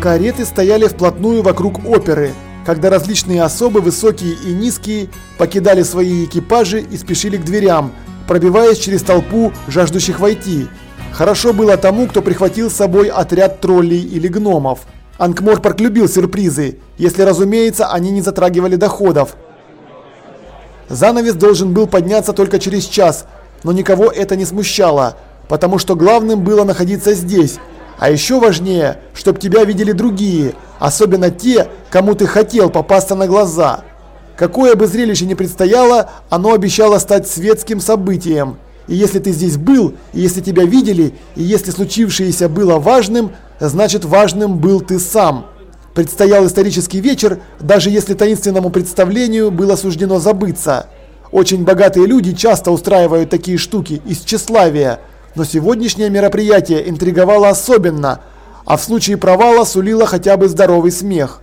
Кареты стояли вплотную вокруг оперы, когда различные особы, высокие и низкие, покидали свои экипажи и спешили к дверям, пробиваясь через толпу жаждущих войти. Хорошо было тому, кто прихватил с собой отряд троллей или гномов. Анкморпорг любил сюрпризы, если, разумеется, они не затрагивали доходов. Занавес должен был подняться только через час, но никого это не смущало, потому что главным было находиться здесь, а еще важнее, чтобы тебя видели другие, особенно те, кому ты хотел попасться на глаза. Какое бы зрелище ни предстояло, оно обещало стать светским событием. И если ты здесь был, и если тебя видели, и если случившееся было важным, значит важным был ты сам. Предстоял исторический вечер, даже если таинственному представлению было суждено забыться. Очень богатые люди часто устраивают такие штуки из тщеславия, но сегодняшнее мероприятие интриговало особенно, а в случае провала сулило хотя бы здоровый смех.